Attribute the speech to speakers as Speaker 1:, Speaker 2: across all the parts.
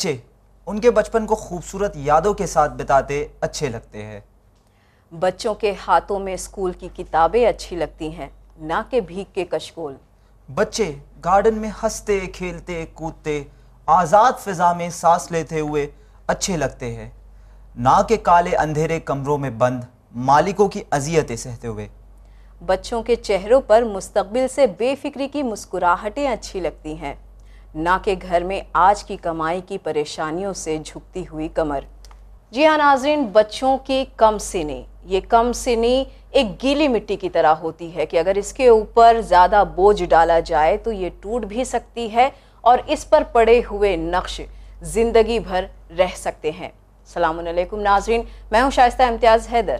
Speaker 1: بچے ان کے بچپن کو خوبصورت یادوں کے ساتھ بتاتے اچھے لگتے ہیں
Speaker 2: بچوں کے ہاتھوں میں اسکول کی کتابیں اچھی لگتی ہیں نہ کہ بھیگ کے کشکول
Speaker 1: بچے گارڈن میں ہنستے کھیلتے کودتے آزاد فضا میں سانس لیتے ہوئے اچھے لگتے ہیں نہ کہ کالے اندھیرے کمروں میں بند مالکوں کی اذیتیں سہتے ہوئے
Speaker 2: بچوں کے چہروں پر مستقبل سے بے فکری کی مسکراہٹیں اچھی لگتی ہیں نہ کہ گھر میں آج کی کمائی کی پریشانیوں سے جھکتی ہوئی کمر جی ہاں ناظرین بچوں کی کم سنی یہ کم سنی ایک گیلی مٹی کی طرح ہوتی ہے کہ اگر اس کے اوپر زیادہ بوجھ ڈالا جائے تو یہ ٹوٹ بھی سکتی ہے اور اس پر پڑے ہوئے نقش زندگی بھر رہ سکتے ہیں السلام علیکم ناظرین میں ہوں شائستہ امتیاز حیدر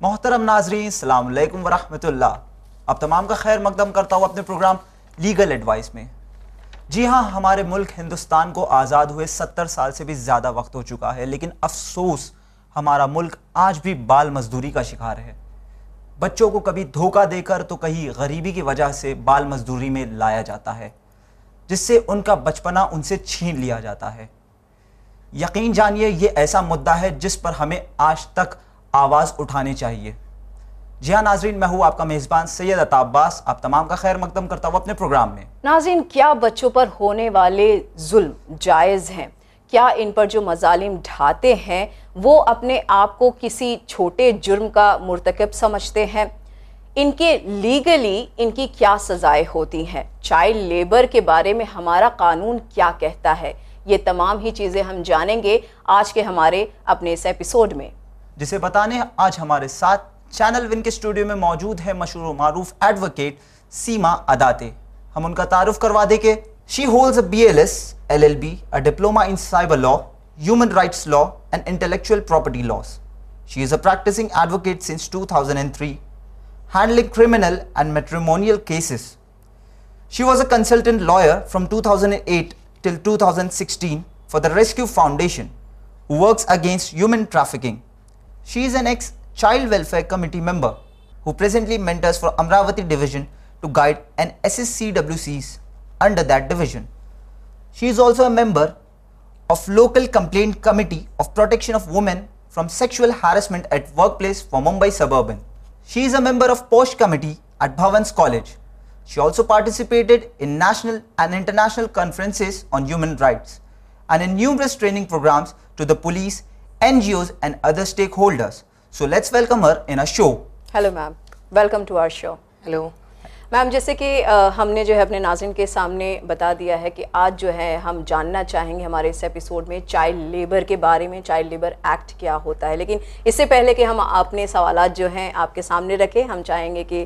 Speaker 1: محترم ناظرین السلام علیکم ورحمۃ اللہ اب تمام کا خیر مقدم کرتا ہوں اپنے پروگرام لیگل ایڈوائز میں جی ہاں ہمارے ملک ہندوستان کو آزاد ہوئے ستر سال سے بھی زیادہ وقت ہو چکا ہے لیکن افسوس ہمارا ملک آج بھی بال مزدوری کا شکار ہے بچوں کو کبھی دھوکہ دے کر تو کہیں غریبی کی وجہ سے بال مزدوری میں لایا جاتا ہے جس سے ان کا بچپنا ان سے چھین لیا جاتا ہے یقین جانیے یہ ایسا مدعا ہے جس پر ہمیں آج تک آواز اٹھانی چاہیے جی ہاں ناظرین میں ہوں آپ کا میزبان سید عطاباس آپ تمام کا خیر مقدم کرتا ہوں اپنے پروگرام میں
Speaker 2: ناظرین کیا بچوں پر ہونے والے ظلم جائز ہیں کیا ان پر جو مظالم ڈھاتے ہیں وہ اپنے آپ کو کسی چھوٹے جرم کا مرتکب سمجھتے ہیں ان کے لیگلی ان کی کیا سزائیں ہوتی ہیں چائلڈ لیبر کے بارے میں ہمارا قانون کیا کہتا ہے یہ تمام ہی چیزیں ہم جانیں گے آج کے ہمارے اپنے اس ایپیسوڈ میں
Speaker 1: جسے بتانے آج ہمارے ساتھ چینل ون کے سٹوڈیو میں موجود ہے مشہور و معروف ایڈوکیٹ سیما اداتے ہم ان کا تعارف کروا دے کہ she holds a B L S L L B a diploma in cyber law human rights law and intellectual property laws she is a practising advocate since two thousand and three handling criminal and matrimonial cases she was a consultant lawyer from two thousand eight till two thousand sixteen for the Rescue Foundation works against human trafficking she is an ex Child Welfare Committee member who presently mentors for Amravati division to guide and assist CWCs under that division. She is also a member of Local Complaint Committee of Protection of Women from Sexual Harassment at Workplace for Mumbai Suburban. She is a member of Post Committee at Bhavans College. She also participated in national and international conferences on human rights and in numerous training programs to the police, NGOs and other stakeholders
Speaker 2: so let's welcome to our show
Speaker 3: hello
Speaker 2: ma'am جیسے کہ ہم نے جو ہے اپنے ناظرین کے سامنے بتا دیا ہے کہ آج جو ہے ہم جاننا چاہیں گے ہمارے اس ایپیسوڈ میں چائلڈ لیبر کے بارے میں چائلڈ لیبر ایکٹ کیا ہوتا ہے لیکن اس سے پہلے کہ ہم اپنے سوالات جو ہیں آپ کے سامنے رکھیں ہم چاہیں گے کہ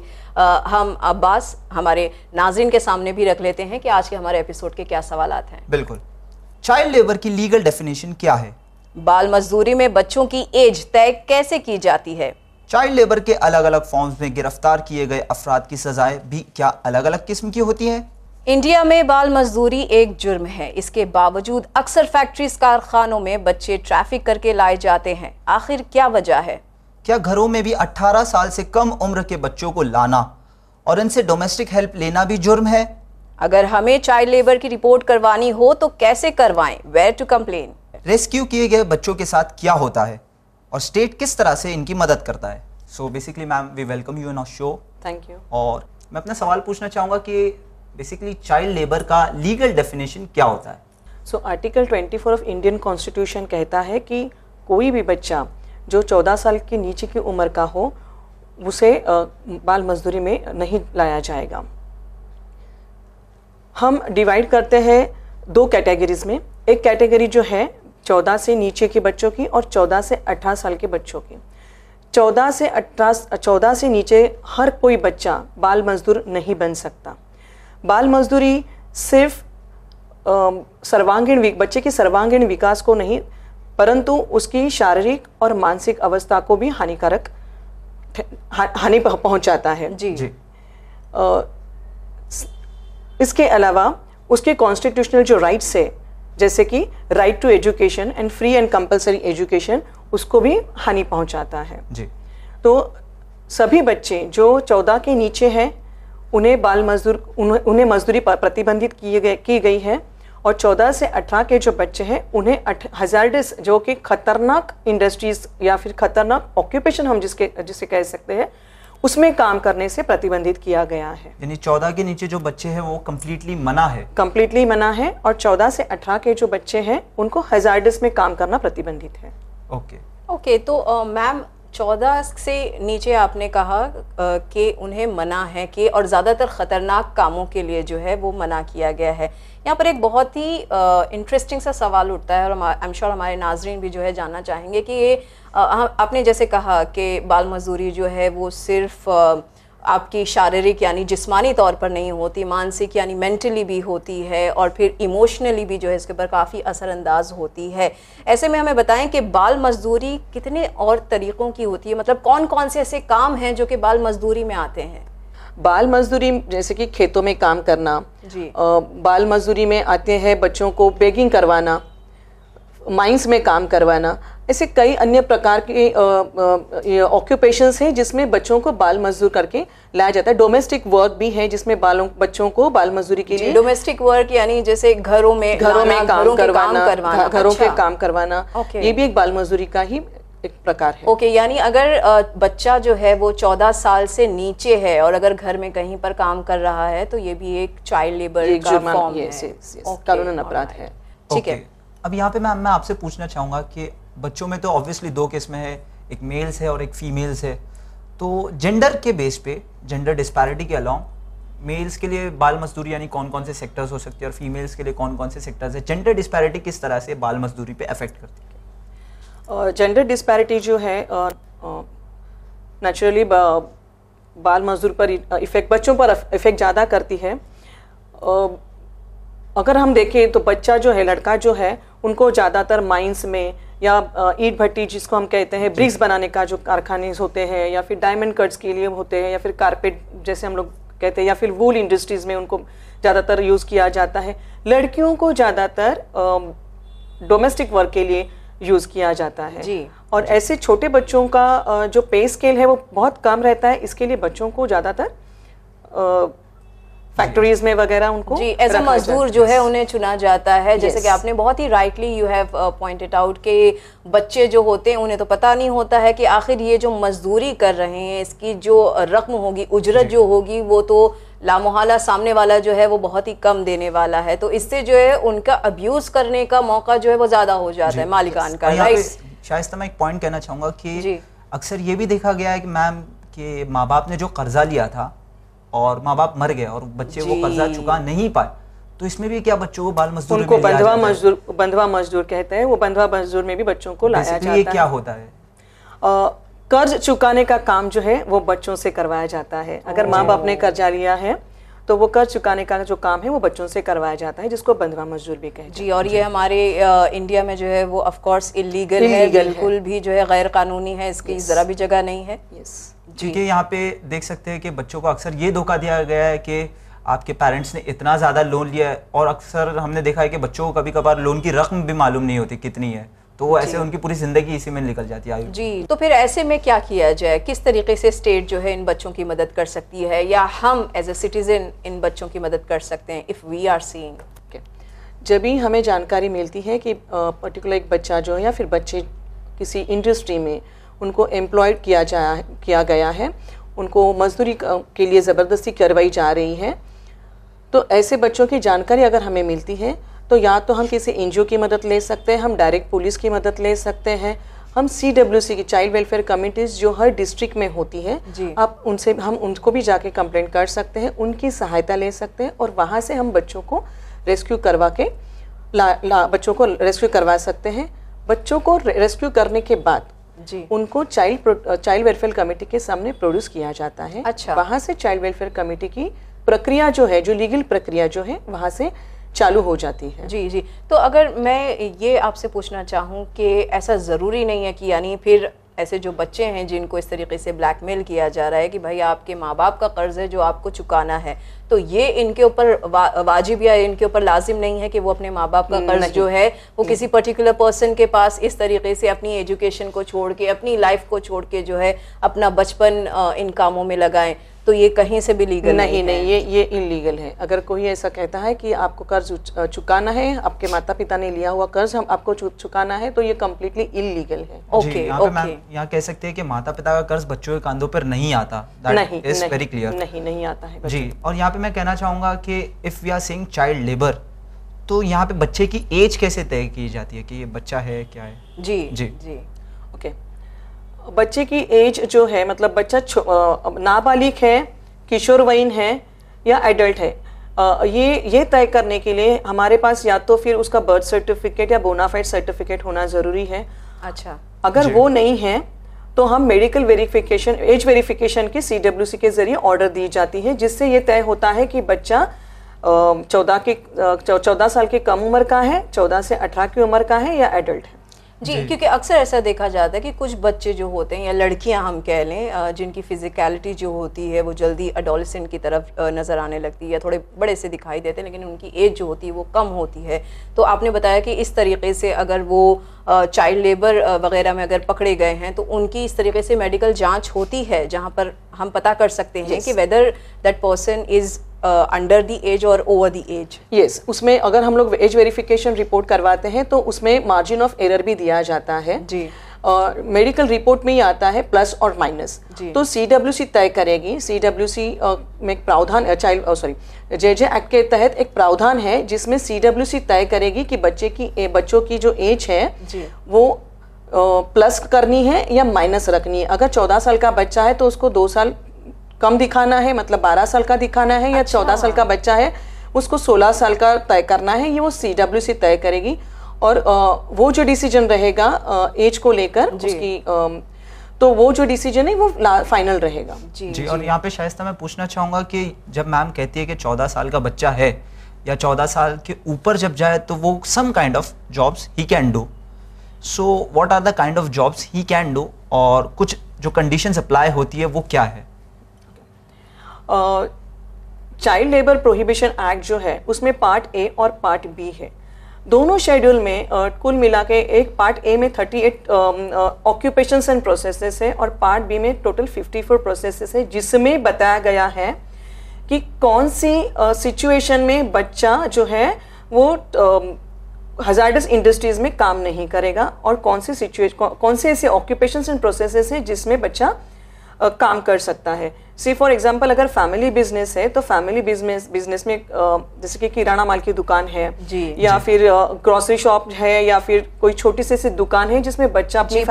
Speaker 2: ہم عباس ہمارے ناظرین کے سامنے بھی رکھ لیتے ہیں کہ آج کے ہمارے ایپیسوڈ کے کیا سوالات ہیں
Speaker 1: بالکل چائلڈ لیبر کی لیگل ڈیفینیشن کیا ہے
Speaker 2: بال مزدوری میں بچوں کی ایج طے کیسے کی جاتی ہے
Speaker 1: چائلڈ لیبر کے الگ الگ فارمز میں گرفتار کیے گئے افراد کی سزائیں بھی کیا الگ الگ قسم کی ہوتی ہیں
Speaker 2: انڈیا میں بال مزدوری ایک جرم ہے اس کے باوجود اکثر فیکٹریز کارخانوں میں بچے ٹریفک کر کے لائے جاتے ہیں آخر کیا وجہ ہے
Speaker 1: کیا گھروں میں بھی اٹھارہ سال سے کم عمر کے بچوں کو لانا اور ان سے ڈومیسٹک ہیلپ لینا بھی جرم ہے
Speaker 2: اگر ہمیں چائلڈ لیبر کی رپورٹ کروانی ہو تو کیسے کروائیں ویئر ٹو کمپلین
Speaker 1: ریسکیو کیے گئے بچوں کے ساتھ کیا ہوتا ہے اور اسٹیٹ کس طرح سے ان کی مدد کرتا ہے so basically ma'am we welcome you show اور میں اپنا سوال پوچھنا چاہوں گا کہ بیسکلی چائلڈ لیبر کا لیگل ڈیفینیشن کیا ہوتا ہے
Speaker 3: so article twenty four of Indian کہتا ہے کہ کوئی بھی بچہ جو چودہ سال کے نیچے کی عمر کا ہو اسے بال مزدوری میں نہیں لایا جائے گا ہم ڈیوائڈ کرتے ہیں دو کیٹیگریز میں ایک کیٹیگری جو ہے چودہ سے نیچے کے بچوں کی اور چودہ سے اٹھارہ سال کے بچوں کی چودہ سے اٹھارہ چودہ سے نیچے ہر کوئی بچہ بال مزدور نہیں بن سکتا بال مزدوری صرف سروانگین بچے کے سروانگین وکاس کو نہیں پرنتو اس کی شاریرک اور مانسک اوستھا کو بھی ہانیکارک ہانی پہنچاتا ہے
Speaker 2: جی
Speaker 1: جی
Speaker 3: اس کے علاوہ اس کے کانسٹیٹیوشنل جو رائٹس ہے جیسے کہ right to education and free and compulsory education اس کو بھی ہانی پہنچاتا ہے
Speaker 1: جی
Speaker 3: تو سبھی بچے جو چودہ کے نیچے ہیں انہیں بال مزدور انہیں مزدوری پرتیبندھت کی گئے کی گئی ہے اور چودہ سے اٹھارہ کے جو بچے ہیں انہیں ہزارڈس جو کہ خطرناک انڈسٹریز یا پھر خطرناک آکوپیشن ہم جس کے جسے کہہ سکتے ہیں اس میں کام کرنے سے پرتبندھت کیا گیا ہے
Speaker 1: یعنی چودہ کے نیچے جو بچے ہیں وہ کمپلیٹلی منع ہے
Speaker 3: کمپلیٹلی منع ہے اور چودہ سے اٹھارہ کے جو بچے ہیں ان کو ہزارڈس میں کام کرنا پرتبندھت ہے
Speaker 1: اوکے
Speaker 2: اوکے تو میم چودہ سے نیچے آپ نے کہا کہ انہیں منع ہے کہ اور زیادہ تر خطرناک کاموں کے لیے جو ہے وہ منع کیا گیا ہے یہاں پر ایک بہت ہی انٹرسٹنگ سا سوال اٹھتا ہے اور ہمارے ناظرین بھی جو ہے جاننا چاہیں گے کہ یہ ہاں، آپ نے جیسے کہا کہ بال مزدوری جو ہے وہ صرف آپ کی شاریرک یعنی جسمانی طور پر نہیں ہوتی مانسک یعنی مینٹلی بھی ہوتی ہے اور پھر ایموشنلی بھی جو ہے اس کے اوپر کافی اثر انداز ہوتی ہے ایسے میں ہمیں بتائیں کہ بال مزدوری کتنے اور طریقوں کی ہوتی ہے مطلب کون کون سے ایسے کام ہیں جو کہ بال مزدوری میں آتے ہیں
Speaker 3: بال مزدوری جیسے کہ کھیتوں میں کام کرنا
Speaker 2: جی
Speaker 3: بال مزدوری میں آتے ہیں بچوں کو بیگنگ کروانا مائنس میں کام کروانا ایسے کئی انکارشنس ہیں جس میں بچوں کو بال مزدور کر کے لایا جاتا ہے مزدوری کے
Speaker 2: جی، لیے جیسے
Speaker 3: کا ہی پرکار
Speaker 2: اوکے یعنی اگر بچہ جو ہے وہ چودہ سال سے نیچے ہے اور اگر گھر میں کہیں پر کام کر رہا ہے تو یہ بھی ایک چائلڈ لیبر اپراد ہے ٹھیک ہے
Speaker 1: اب یہاں پہ میں آپ سے پوچھنا چاہوں گا کہ بچوں میں تو آبویسلی دو قسم ہے ایک میلز ہے اور ایک فیمیلز ہے تو جینڈر کے بیس پہ جینڈر ڈسپیرٹی کے الانگ میلس کے لیے بال مزدوری یعنی کون کون سے سیکٹرز ہو سکتے ہیں اور فیمیلس کے لیے کون کون سے سیکٹرز ہے جینڈر ڈسپیرٹی کس طرح سے بال مزدوری پہ افیکٹ کرتی
Speaker 3: ہے جینڈر ڈسپیرٹی جو ہے نیچرلی بال مزدور پر افیکٹ بچوں پر افیکٹ زیادہ کرتی ہے اگر ہم دیکھیں تو بچہ جو ہے لڑکا جو ہے ان کو زیادہ تر مائنڈس میں یا اینٹ بھٹی جس کو ہم کہتے ہیں برکس بنانے کا جو کارخانے ہوتے ہیں یا پھر ڈائمنڈ کٹس کے لیے ہوتے ہیں یا پھر کارپیٹ جیسے ہم لوگ کہتے ہیں یا پھر وول انڈسٹریز میں ان کو زیادہ تر یوز کیا جاتا ہے لڑکیوں کو زیادہ تر ڈومیسٹک ورک کے لیے یوز کیا جاتا ہے
Speaker 2: جی
Speaker 3: اور جی۔ ایسے چھوٹے بچوں کا جو پے اسکیل ہے وہ بہت کم رہتا ہے اس کے لیے بچوں کو زیادہ تر فیکٹریز میں وغیرہ ان کو
Speaker 2: جی ایز اے مزدور جو ہے انہیں چنا جاتا ہے جیسے کہ آپ نے بہت ہی rightly you have pointed out کہ بچے جو ہوتے ہیں انہیں تو پتہ نہیں ہوتا ہے کہ آخر یہ جو مزدوری کر رہے ہیں اس کی جو رقم ہوگی اجرت جی۔ جو ہوگی وہ تو لامحالہ سامنے والا جو ہے وہ بہت ہی کم دینے والا ہے تو اس سے جو ہے ان کا ابیوز کرنے کا موقع جو ہے وہ زیادہ ہو جاتا جی۔ ہے مالکان کا
Speaker 1: شائستہ میں ایک پوائنٹ کہنا چاہوں گا کہ جی۔ اکثر یہ بھی دیکھا گیا ہے کہ میم کہ ماں باپ نے جو قرضہ لیا تھا اور ماں باپ مر گئے اور بچے وہ قرضہ جی۔ چکا نہیں پائے تو اس میں بھی کیا بچوں کو بال مزدور
Speaker 3: کو بندھوا مزدور بندھوا مزدور کہتے ہیں وہ بندھوا مزدور میں بھی بچوں کو لایا جاتا ہے
Speaker 1: یہ کیا ہوتا ہے
Speaker 3: قرض چکانے کا کام جو ہے وہ بچوں سے کروایا جاتا ہے اگر ماں باپ نے oh. قرضہ لیا ہے تو وہ قرض چکانے کا جو کام ہے وہ بچوں سے کروایا جاتا ہے جس کو بندھوا مزدور بھی کہتے ہیں
Speaker 2: جی اور یہ جی۔ ہمارے انڈیا میں جو ہے وہ آف کورس انلیگل ہے بالکل بھی جو ہے غیر قانونی ہے اس کی ذرا بھی جگہ نہیں ہے
Speaker 1: یس چونکہ جی۔ یہاں پہ دیکھ سکتے ہیں کہ بچوں کو اکثر یہ دھوکہ دیا گیا ہے کہ آپ کے پیرنٹس نے اتنا زیادہ لون لیا ہے اور اکثر ہم نے دیکھا ہے کہ بچوں کو کبھی کبھار لون کی رقم بھی معلوم نہیں ہوتی کتنی ہے تو وہ ایسے جی۔ ان کی پوری زندگی اسی میں نکل جاتی ہے
Speaker 2: جی تو پھر ایسے میں کیا کیا جائے کس طریقے سے اسٹیٹ جو ہے ان بچوں کی مدد کر سکتی ہے یا ہم ایز اے سٹیزن ان بچوں کی مدد کر سکتے ہیں اف وی آر سینگ
Speaker 3: جب ہی ہمیں جانکاری ملتی ہے کہ پرٹیکولر ایک بچہ جو ہے یا پھر بچے کسی انڈسٹری میں ان کو امپلائڈ کیا جایا کیا گیا ہے ان کو مزدوری کے لیے زبردستی کروائی جا رہی ہے تو ایسے بچوں کی جانکاری اگر ہمیں ملتی ہے تو یا تو ہم کسی این جی او کی مدد لے سکتے ہیں ہم ڈائریکٹ پولیس کی مدد لے سکتے ہیں ہم سی ڈبلو سی کی چائلڈ ویلفیئر کمیٹیز جو ہر ڈسٹرکٹ میں ہوتی ہے
Speaker 2: جی۔
Speaker 3: آپ ان سے ہم ان کو بھی جا کے کمپلینٹ کر سکتے ہیں ان کی سہایتا لے سکتے ہیں اور وہاں سے ہم بچوں کو ریسکیو کروا کے لا, لا بچوں کو ریسکیو کروا سکتے ہیں بچوں کو ریسکیو کرنے کے بعد
Speaker 2: جی
Speaker 3: ان کو چائلڈ چائلڈ ویلفیئر کمیٹی کے سامنے پروڈیوس کیا جاتا ہے
Speaker 2: اچھا
Speaker 3: وہاں سے چائلڈ ویلفیئر کمیٹی کی پرکریا جو ہے جو لیگل پرکریا جو ہے وہاں سے چالو ہو جاتی ہے
Speaker 2: جی جی تو اگر میں یہ آپ سے پوچھنا چاہوں کہ ایسا ضروری نہیں ہے کہ یعنی پھر ایسے جو بچے ہیں جن کو اس طریقے سے بلیک میل کیا جا رہا ہے کہ بھائی آپ کے ماں باپ کا قرض ہے جو آپ کو چکانا ہے تو یہ ان کے اوپر واجب یا ان کے اوپر لازم نہیں ہے کہ وہ اپنے ماں باپ کا قرض جو ہے وہ کسی پرٹیکولر پرسن کے پاس اس طریقے سے اپنی ایجوکیشن کو چھوڑ کے اپنی لائف کو چھوڑ کے جو ہے اپنا بچپن ان کاموں میں لگائیں تو یہ کہیں سے بھی لیگل
Speaker 3: نہیں نہیں یہ یہ انلیگل ہے اگر کوئی ایسا کہتا ہے کہ آپ کو قرض چکانا ہے آپ کے ماتا پتا نے لیا ہوا قرض ہم آپ کو چکانا ہے تو یہ کمپلیٹلی انلیگل ہے
Speaker 1: جی، اوکے یہاں کہہ سکتے ہیں کہ ماتا پتا کا قرض بچوں کے کاندھوں پر نہیں آتا
Speaker 3: نہیں نہیں آتا ہے
Speaker 1: جی اور یہاں پہ میں کہنا چاہوں گا کہ if we are saying child labour تو یہاں پہ بچے کی ایج کیسے طے کی جاتی ہے کہ یہ بچہ ہے کیا ہے
Speaker 2: جی جی جی
Speaker 3: اوکے بچے کی ایج جو ہے مطلب بچہ نابالغ ہے کشور وین ہے یا ایڈلٹ ہے یہ یہ طے کرنے کے لیے ہمارے پاس یا تو پھر اس کا برتھ سرٹیفکیٹ یا بونافائڈ سرٹیفکیٹ ہونا ضروری ہے
Speaker 2: اچھا
Speaker 3: اگر جی۔ وہ نہیں ہے تو ہم میڈیکل ویریفیکیشن ایج ویریفیکیشن کی سی ڈبلیو سی کے ذریعے آرڈر دی جاتی ہے جس سے یہ طے ہوتا ہے کہ بچہ چودہ کے چودہ سال کی کم عمر کا ہے چودہ سے اٹھارہ کی عمر کا ہے یا ایڈلٹ ہے
Speaker 2: جی،, جی کیونکہ اکثر ایسا دیکھا جاتا ہے کہ کچھ بچے جو ہوتے ہیں یا لڑکیاں ہم کہہ لیں جن کی فزیکیلٹی جو ہوتی ہے وہ جلدی اڈولسنٹ کی طرف نظر آنے لگتی ہے یا تھوڑے بڑے سے دکھائی دیتے ہیں لیکن ان کی ایج جو ہوتی ہے وہ کم ہوتی ہے تو آپ نے بتایا کہ اس طریقے سے اگر وہ چائلڈ لیبر وغیرہ میں اگر پکڑے گئے ہیں تو ان کی اس طریقے سے میڈیکل جانچ ہوتی ہے جہاں پر ہم پتہ کر سکتے ہیں کہ whether that person is under the age اور اوور دی ایج
Speaker 3: یس اس میں اگر ہم لوگ ایج ویریفیکیشن رپورٹ کرواتے ہیں تو اس میں مارجن آف ایرر بھی دیا جاتا ہے
Speaker 2: جی
Speaker 3: میڈیکل رپورٹ میں ہی آتا ہے پلس اور مائنس تو سی ڈبلو سی طے کرے گی سی ڈبلو سی میں ایک child sorry J J act کے تحت ایک پراؤدھان ہے جس میں سی ڈبلو سی طے کرے گی کہ بچے کی بچوں کی جو ایج ہے وہ پلس کرنی ہے یا مائنس رکھنی ہے اگر چودہ سال کا بچہ ہے تو اس کو دو سال کم دکھانا ہے مطلب بارہ سال کا دکھانا ہے یا چودہ اچھا۔ سال کا بچہ ہے اس کو سولہ سال کا طے کرنا ہے یہ وہ سی ڈبلو سی طے کرے گی اور وہ جو ڈیسیجن رہے گا ایج کو لے کر جی۔ اس کی تو وہ جو ڈیسیجن ہے وہ فائنل رہے گا
Speaker 1: جی،, جی،, جی اور یہاں پہ شائستہ میں پوچھنا چاہوں گا کہ جب میم کہتی ہے کہ چودہ سال کا بچہ ہے یا چودہ سال کے اوپر جب جائے تو وہ some kind of jobs he can do so what are the kind of jobs he can do اور کچھ جو کنڈیشنز اپلائی ہوتی ہے وہ کیا ہے
Speaker 3: چائلڈ لیبر پروہیبیشن ایکٹ جو ہے اس میں پارٹ اے اور پارٹ بی ہے دونوں شیڈیول میں کل ملا کے ایک پارٹ اے میں thirty eight occupations and processes ہے اور پارٹ بی میں ٹوٹل ففٹی فور پروسیسز ہے جس میں بتایا گیا ہے کہ کون سی سچویشن میں بچہ جو ہے وہ ہزارڈس انڈسٹریز میں کام نہیں کرے گا اور کون سی سچویشن کون سے ایسے آکوپیشنس اینڈ پروسیسز ہیں جس میں بچہ کام کر سکتا ہے سی فار ایگزامپل اگر فیملی بزنس ہے تو فیملی بزنس بزنس میں جیسے کہ کرانہ مال کی دکان ہے
Speaker 2: جی،
Speaker 3: یا جی۔ پھر گروسری شاپ ہے یا پھر کوئی چھوٹی سی سی دکان ہے جس میں بچہ اپنی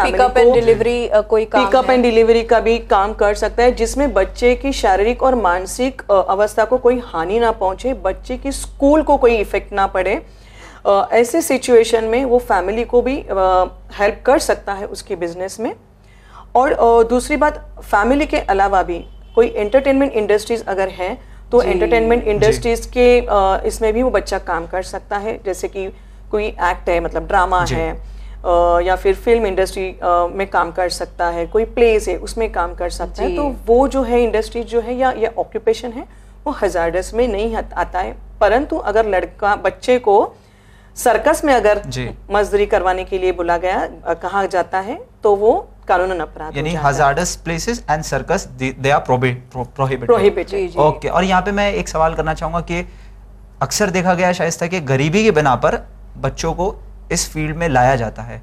Speaker 2: ڈلیوری جی، کوئی
Speaker 3: پک اپ اینڈ ڈلیوری کا بھی کام کر سکتا ہے جس میں بچے کی شاریرک اور مانسک اوستھا کو کوئی ہانی نہ پہنچے بچے کی اسکول کو کوئی افیکٹ نہ پڑے ایسے سچویشن میں وہ فیملی کو بھی ہیلپ کر سکتا ہے اس کے بزنس میں اور دوسری بات فیملی کے علاوہ بھی کوئی انٹرٹینمنٹ انڈسٹریز اگر ہے تو انٹرٹینمنٹ جی، انڈسٹریز جی۔ کے اس میں بھی وہ بچہ کام کر سکتا ہے جیسے کہ کوئی ایکٹ ہے مطلب ڈرامہ جی۔ ہے یا پھر فلم انڈسٹری میں کام کر سکتا ہے کوئی پلیز ہے اس میں کام کر سکتا ہے تو وہ جو ہے انڈسٹریز جو ہے یا آکوپیشن ہے وہ ہزارڈس میں نہیں آتا ہے پرنتو اگر لڑکا بچے کو سرکس میں اگر مزدوری کروانے کے لیے بلا گیا کہا جاتا ہے تو وہ کرونا اپرادھ
Speaker 1: یعنی hazardous places and circus they are prohibit okay اور یہاں پہ میں ایک سوال کرنا چاہوں گا کہ اکثر دیکھا گیا شاید تھا کہ غریبی کے بنا پر بچوں کو اس فیلڈ میں لایا جاتا ہے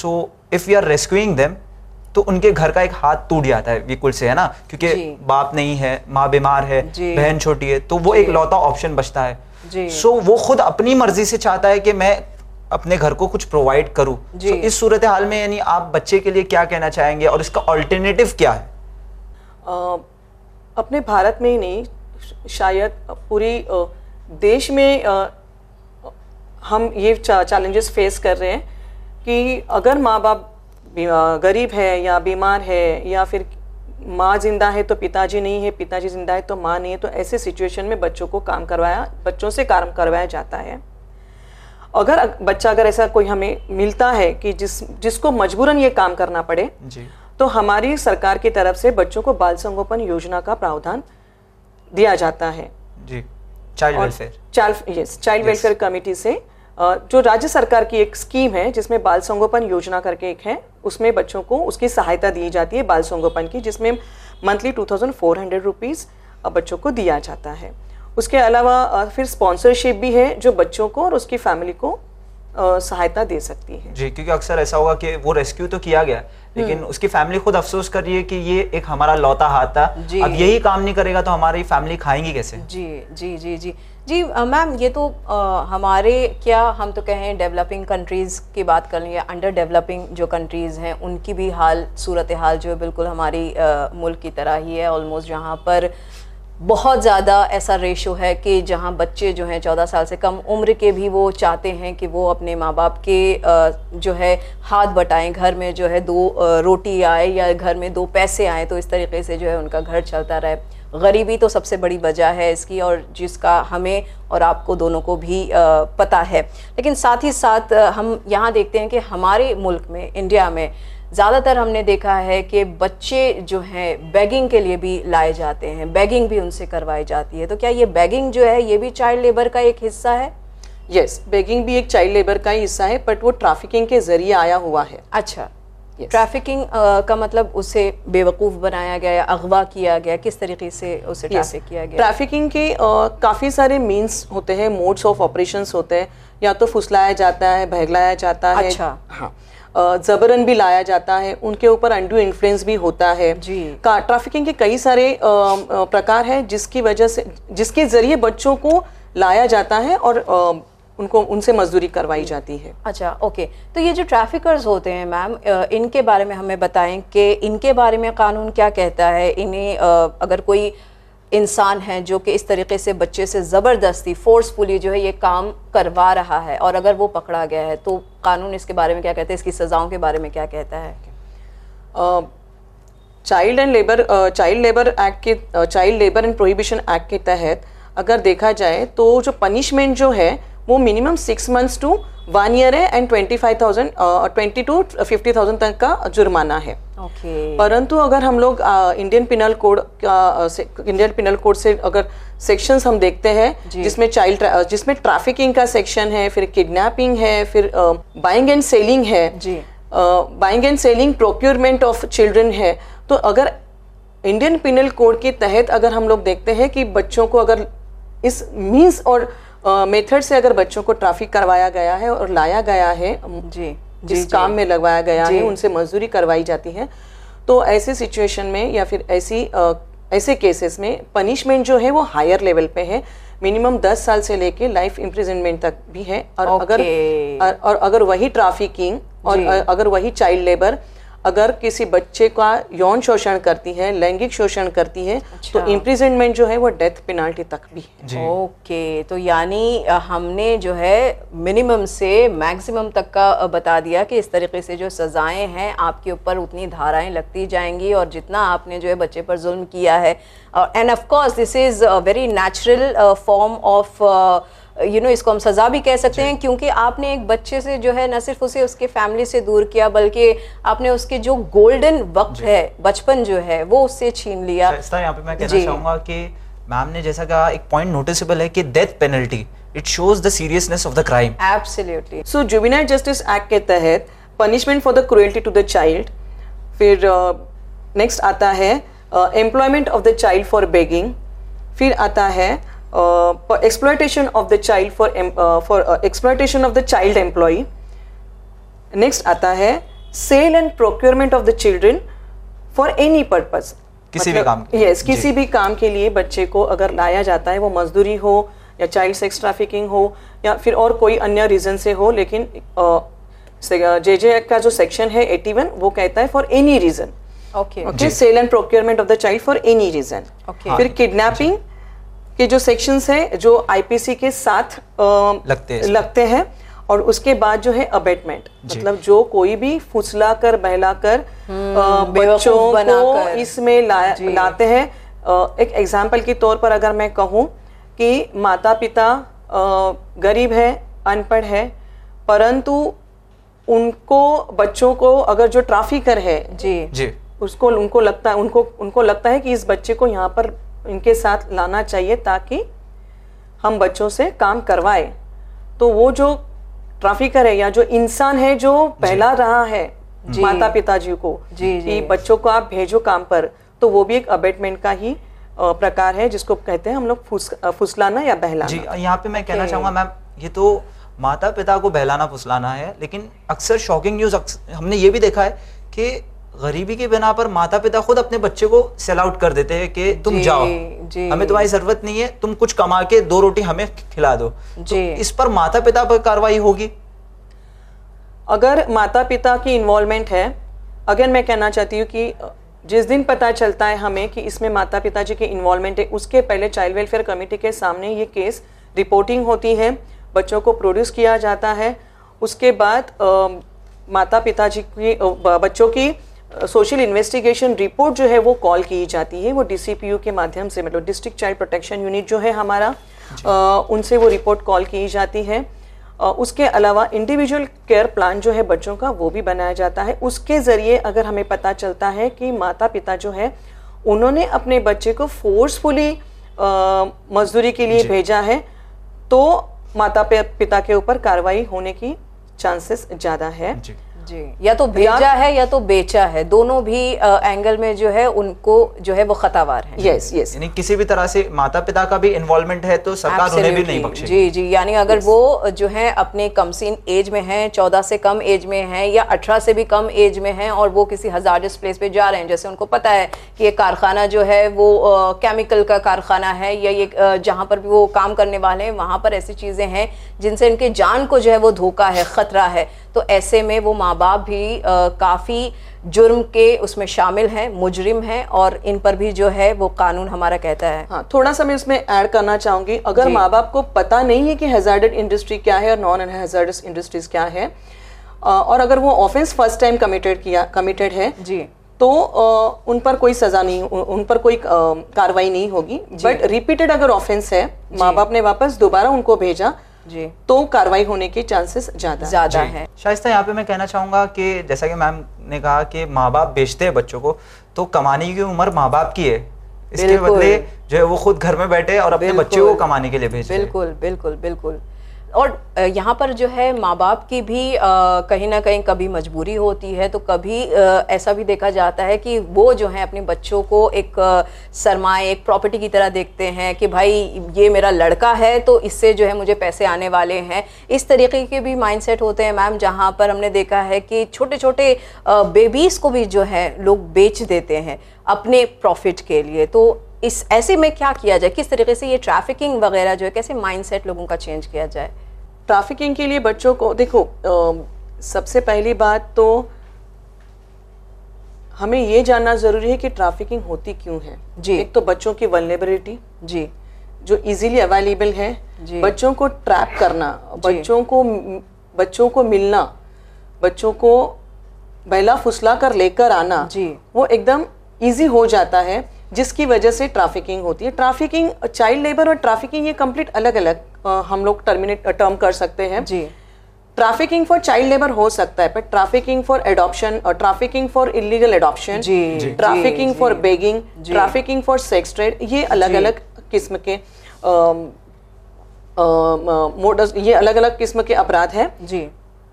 Speaker 1: so if you are rescuing them تو ان کے گھر کا ایک ہاتھ ٹوٹ جاتا ہے بالکل سے ہے نا کیونکہ جی۔ باپ نہیں ہے ماں بیمار ہے جی۔ بہن چھوٹی ہے تو وہ ایک جی۔ لوتا آپشن بچتا ہے سو وہ خود اپنی مرضی سے چاہتا ہے کہ میں اپنے گھر کو کچھ پرووائڈ کروں جی اس صورت حال میں یعنی آپ بچے کے لیے کیا کہنا چاہیں گے اور اس کا آلٹرنیٹیو کیا ہے
Speaker 3: اپنے بھارت میں ہی نہیں شاید پوری دیش میں ہم یہ چیلنجز فیس کر رہے ہیں کہ اگر ماں باپ غریب ہے یا بیمار ہے یا پھر ماں زندہ ہے تو پتا جی نہیں ہے پتا جی زندہ ہے تو ماں نہیں ہے تو ایسے سچویشن میں بچوں کو کام کروایا بچوں سے کام کروایا جاتا ہے اگر بچہ اگر ایسا کوئی ہمیں ملتا ہے کہ جس جس کو مجبوراً یہ کام کرنا پڑے جی۔ تو ہماری سرکار کی طرف سے بچوں کو بال سنگوپن یوجنا کا پراودھان دیا جاتا ہے
Speaker 1: چائلڈ
Speaker 3: ویلفیئر کمیٹی سے جو راجیہ سرکار کی ایک اسکیم ہے جس میں بال سنگوپن یوجنا کر کے ایک ہے اس میں بچوں کو اس کی سہایتا دی جاتی ہے بال سنگوپن کی جس میں monthly two thousand four hundred rupees بچوں کو دیا جاتا ہے اس کے علاوہ پھر اسپانسرشپ بھی ہے جو بچوں کو اور اس کی فیملی کو سہایتا دے سکتی ہے
Speaker 1: جی کیونکہ اکثر ایسا ہوگا کہ وہ ریسکیو تو کیا گیا لیکن اس کی فیملی خود افسوس کر رہی ہے کہ یہ ایک ہمارا لوتا ہاتھ تھا
Speaker 2: جی۔
Speaker 1: اب یہی کام نہیں کرے گا تو ہماری فیملی کھائیں گی کیسے
Speaker 2: جی جی جی جی جی میم یہ تو ہمارے کیا ہم تو کہیں ڈیولپنگ کنٹریز کی بات کر لیں یا انڈر ڈیولپنگ جو کنٹریز ہیں ان کی بھی حال صورت حال جو ہے بالکل ہماری ملک کی طرح ہی ہے آلموسٹ جہاں پر بہت زیادہ ایسا ریشو ہے کہ جہاں بچے جو ہیں چودہ سال سے کم عمر کے بھی وہ چاہتے ہیں کہ وہ اپنے ماں باپ کے جو ہے ہاتھ بٹائیں گھر میں جو ہے دو روٹی آئے یا گھر میں دو پیسے آئیں تو اس طریقے سے جو ہے ان کا گھر چلتا رہے غریبی تو سب سے بڑی وجہ ہے اس کی اور جس کا ہمیں اور آپ کو دونوں کو بھی پتہ ہے لیکن ساتھ ہی ساتھ ہم یہاں دیکھتے ہیں کہ ہمارے ملک میں انڈیا میں زیادہ تر ہم نے دیکھا ہے کہ بچے جو ہیں بیگنگ کے لیے بھی لائے جاتے ہیں بیگنگ بھی ان سے کروائی جاتی ہے تو کیا یہ بیگنگ جو ہے یہ بھی چائلڈ لیبر کا ایک حصہ ہے
Speaker 3: یس بیگنگ بھی ایک چائلڈ لیبر کا ہی حصہ ہے بٹ وہ ٹرافکنگ کے ذریعے آیا ہوا ہے
Speaker 2: اچھا ٹریفکنگ کا مطلب اسے بے وقوف بنایا گیا یا اغوا کیا گیا کس طریقے سے اسے کیا گیا
Speaker 3: ٹریفکنگ کے کافی سارے مینس ہوتے ہیں موڈس آف آپریشنس ہوتے ہیں یا تو پھسلایا جاتا ہے بہگلایا جاتا ہے
Speaker 2: اچھا
Speaker 3: ہاں زبرن بھی لایا جاتا ہے ان کے اوپر انڈو انفلوئنس بھی ہوتا ہے
Speaker 2: جی
Speaker 3: کئی سارے پرکار ہیں جس کی وجہ سے جس کے ذریعے بچوں کو لایا جاتا ہے اور ان کو ان سے مزدوری کروائی جی۔ جاتی ہے
Speaker 2: اچھا اوکے تو یہ جو ٹریفکرز ہوتے ہیں میم ان کے بارے میں ہمیں بتائیں کہ ان کے بارے میں قانون کیا کہتا ہے انہیں اگر کوئی انسان ہیں جو کہ اس طریقے سے بچے سے زبردستی فورسفلی جو ہے یہ کام کروا رہا ہے اور اگر وہ پکڑا گیا ہے تو قانون اس کے بارے میں کیا کہتا ہے اس کی سزاؤں کے بارے میں کیا کہتا ہے
Speaker 3: child and labour child labour act کے child labour and prohibition act کے تحت اگر دیکھا جائے تو جو پنشمنٹ جو ہے وہ minimum six months to one year ہے and twenty five thousand twenty to fifty thousand تک کا جرمانہ ہے پرنتو اگر ہم لوگ Indian penal code Indian penal code سے اگر سیکشنز ہم دیکھتے ہیں جی۔ جس میں چائلڈ جس میں ٹرافکنگ کا سیکشن ہے پھر کڈنیپنگ ہے پھر بائنگ اینڈ سیلنگ ہے buying and selling procurement of children ہے تو اگر انڈین پینل کوڈ کے تحت اگر ہم لوگ دیکھتے ہیں کہ بچوں کو اگر اس مینس اور میتھڈ سے اگر بچوں کو ٹرافک کروایا گیا ہے اور لایا گیا ہے
Speaker 2: جی
Speaker 3: جس جی، جی۔ کام میں لگوایا گیا ہے جی۔ ان سے مزدوری کروائی جاتی ہے تو ایسے سچویشن میں یا پھر ایسی ایسے کیسز میں پنشمنٹ جو ہے وہ ہائر لیول پہ ہے منیمم دس سال سے لے کے لائف امپریزنمنٹ تک بھی ہے اور اگر اور اگر وہی ٹرافیکنگ اور اگر وہی چائلڈ لیبر اگر کسی بچے کا یون شوشن کرتی ہے لینگک شوشن کرتی ہے اچھا۔ تو امپریزنمنٹ جو ہے وہ ڈیتھ پینالٹی تک بھی
Speaker 2: ہے جی۔ اوکے تو یعنی ہم نے جو ہے منیمم سے میکزیمم تک کا بتا دیا کہ اس طریقے سے جو سزائیں ہیں آپ کے اوپر اتنی دھارائیں لگتی جائیں گی اور جتنا آپ نے جو ہے بچے پر ظلم کیا ہے and of course this is very natural form of you know اس کو ہم سزا بھی کہہ سکتے ہیں کیونکہ آپ نے ایک بچے سے جو ہے نہ صرف اسے اس کے فیملی سے دور کیا بلکہ آپ نے اس کے جو گولڈن وقت ہے بچپن جو ہے وہ اس سے چھین لیا
Speaker 1: اس طرح یہاں پہ میں کہنا چاہوں گا کہ میم نے جیسا کہا ایک پوائنٹ نوٹسبل ہے کہ death penalty it shows the seriousness of the crime
Speaker 2: absolutely
Speaker 3: so juvenile justice act کے تحت punishment for the cruelty to the child پھر نیکسٹ آتا ہے employment of the child for begging پھر آتا ہے of the child for for of the child employee next آتا ہے sale and procurement of the children for any purpose
Speaker 1: کسی بھی کام
Speaker 3: کے لیے بچے کو اگر لایا جاتا ہے وہ مزدوری ہو یا چائلڈ سیکس ٹرافکنگ ہو یا پھر اور کوئی انیہ ریزن سے ہو لیکن جے جے کا جو سیکشن ہے ایٹی ون وہ کہتا ہے for any reason sale and procurement of the child for any reason پھر کڈنیپنگ جو ہیں جو آئی پی سی کے ساتھ لگتے ہیں اور اس کے بعد جو جی۔ مطلب بہلا جی۔ ایگزامپل کے طور پر اگر میں کہوں کہ ماتا پتا غریب ہے ان پڑھ ہے پرنتو بچوں کو اگر جو ٹرافیکر ہے
Speaker 2: جی
Speaker 1: جی
Speaker 3: اس کو لگتا ہے کہ اس بچے کو یہاں پر ان کے ساتھ لانا چاہیے تاکہ ہم بچوں سے کام کروائے تو وہ جو ٹرافکر ہے یا جو انسان ہے جو جی۔ پہلا رہا ہے جی۔ ماتا پتا جی کو جی۔ کہ بچوں کو آپ بھیجو کام پر تو وہ بھی ایک ابیٹمنٹ کا ہی پرکار ہے جس کو کہتے ہیں ہم لوگ پھسلانا یا بہلانا جی
Speaker 1: یہاں پہ میں کہنا چاہوں گا میم یہ تو ماتا پتا کو بہلانا پھسلانا ہے لیکن اکثر شاکنگ نیوز ہم نے یہ بھی دیکھا ہے کہ غریبی کی بنا پر ماتا پتا خود اپنے بچے کو سیل آؤٹ کر دیتے ہیں کہ تم
Speaker 2: جی،
Speaker 1: جاؤ
Speaker 2: جی۔
Speaker 1: ہمیں تمہاری ضرورت نہیں ہے تم کچھ کما کے دو دو روٹی ہمیں کھلا
Speaker 2: جی۔
Speaker 1: اس پر پر ماتا پتا کاروائی ہوگی
Speaker 3: اگر ماتا پتا کی انوالمنٹ ہے اگر میں کہنا چاہتی ہوں کہ جس دن پتا چلتا ہے ہمیں کہ اس میں ماتا پتا جی کی انوالومنٹ ہے اس کے پہلے چائلڈ ویلفیئر کمیٹی کے سامنے یہ کیس رپورٹنگ ہوتی ہے بچوں کو پروڈیوس کیا جاتا ہے اس کے بعد ماتا پتا جی کی بچوں کی سوشل انویسٹیگیشن رپورٹ جو ہے وہ کال کی جاتی ہے وہ ڈی سی پی یو کے مادھیم سے مطلب ڈسٹرکٹ چائلڈ پروٹیکشن یونٹ جو ہے ہمارا جی۔ ان سے وہ رپورٹ کال کی جاتی ہے اس کے علاوہ انڈیویجول کیئر پلان جو ہے بچوں کا وہ بھی بنایا جاتا ہے اس کے ذریعے اگر ہمیں پتہ چلتا ہے کہ ماتا پتا جو ہے انہوں نے اپنے بچے کو فورسفلی مزدوری کے لیے جی۔ بھیجا ہے تو ماتا پتا کے اوپر کاروائی ہونے کی چانسز زیادہ ہے
Speaker 1: جی۔
Speaker 2: جی یا تو بھیجا ہے یا تو بیچا ہے دونوں بھی اینگل میں جو ہے ان کو جو ہے وہ خطاوار ہیں
Speaker 3: یس یس
Speaker 1: یعنی کسی بھی طرح سے ماتا پتا کا بھی انوالومنٹ ہے تو سرکار انہیں بھی نہیں بخشے
Speaker 2: جی جی یعنی اگر وہ جو ہیں اپنے کم سین ایج میں ہیں چودہ سے کم ایج میں ہیں یا اٹھرہ سے بھی کم ایج میں ہیں اور وہ کسی ہزار پلیس پہ جا رہے ہیں جیسے ان کو پتا ہے کہ یہ کارخانہ جو ہے وہ کیمیکل کا کارخانہ ہے یا یہ جہاں پر بھی وہ کام کرنے والے ہیں وہاں پر ایسی چیزیں ہیں جن سے ان کے جان کو جو ہے وہ دھوکا ہے خطرہ ہے تو ایسے میں وہ ماں باپ بھی کافی جرم کے اس میں شامل ہیں مجرم ہیں اور ان پر بھی جو ہے وہ قانون ہمارا کہتا ہے
Speaker 3: ہاں تھوڑا سا میں اس میں ایڈ کرنا چاہوں گی اگر
Speaker 2: جی۔
Speaker 3: ماں باپ کو پتہ نہیں ہے کہ ہیزارڈ انڈسٹری کیا ہے اور نان ہیزارڈ انڈسٹریز کیا ہے اور اگر وہ آفنس فرسٹ ٹائم کمیٹیڈ کیا کمیٹیڈ ہے
Speaker 2: جی
Speaker 3: تو ان پر کوئی سزا نہیں ان پر کوئی کاروائی نہیں ہوگی بٹ جی۔ ریپیٹڈ اگر آفنس ہے ماں جی۔ باپ نے واپس دوبارہ ان کو بھیجا
Speaker 2: جی
Speaker 3: تو کاروائی ہونے کے چانسز زیادہ
Speaker 1: جی۔
Speaker 2: ہیں
Speaker 1: شاہستہ یہاں پہ میں کہنا چاہوں گا کہ جیسا کہ میم نے کہا کہ ماں باپ بیچتے ہیں بچوں کو تو کمانے کی عمر ماں باپ کی ہے اس کے بدلے جو ہے وہ خود گھر میں بیٹھے اور اپنے کو کمانے کے لیے بیچ
Speaker 2: بالکل بالکل بالکل اور یہاں پر جو ہے ماں باپ کی بھی کہیں نہ کہیں کبھی مجبوری ہوتی ہے تو کبھی ایسا بھی دیکھا جاتا ہے کہ وہ جو ہیں اپنے بچوں کو ایک سرمایہ ایک پراپرٹی کی طرح دیکھتے ہیں کہ بھائی یہ میرا لڑکا ہے تو اس سے جو ہے مجھے پیسے آنے والے ہیں اس طریقے کے بھی مائنڈ سیٹ ہوتے ہیں میم جہاں پر ہم نے دیکھا ہے کہ چھوٹے چھوٹے بیبیز کو بھی جو ہے لوگ بیچ دیتے ہیں اپنے پروفٹ کے لیے تو اس ایسے میں کیا کیا جائے کس طریقے سے یہ ٹریفکنگ وغیرہ جو ہے کیسے مائنڈ سیٹ لوگوں کا چینج کیا جائے
Speaker 3: ٹریفکنگ کے لیے بچوں کو دیکھو سب سے پہلی بات تو ہمیں یہ جاننا ضروری ہے کہ ٹرافکنگ ہوتی کیوں ہے
Speaker 2: جی
Speaker 3: ایک تو بچوں کی ویلیبلٹی
Speaker 2: جی
Speaker 3: جو ایزیلی اویلیبل ہے
Speaker 2: جی۔
Speaker 3: بچوں کو ٹریپ کرنا جی۔ بچوں کو بچوں کو ملنا بچوں کو بیلا پھسلا کر لے کر آنا
Speaker 2: جی
Speaker 3: وہ ایک دم ایزی ہو جاتا ہے جس کی وجہ سے ٹرافکنگ ہوتی ہے ٹرافکنگ چائلڈ لیبر اور ٹرافکنگ یہ کمپلیٹ الگ الگ ہم لوگ ٹرم کر سکتے ہیں
Speaker 2: جی
Speaker 3: ٹرافکنگ فار چائلڈ لیبر ہو سکتا ہے trafficking trafficking trafficking for for for
Speaker 2: اور
Speaker 3: illegal
Speaker 2: begging
Speaker 3: trafficking for sex trade یہ الگ جی۔ الگ قسم کے یہ الگ الگ قسم کے اپرادھ ہیں
Speaker 2: جی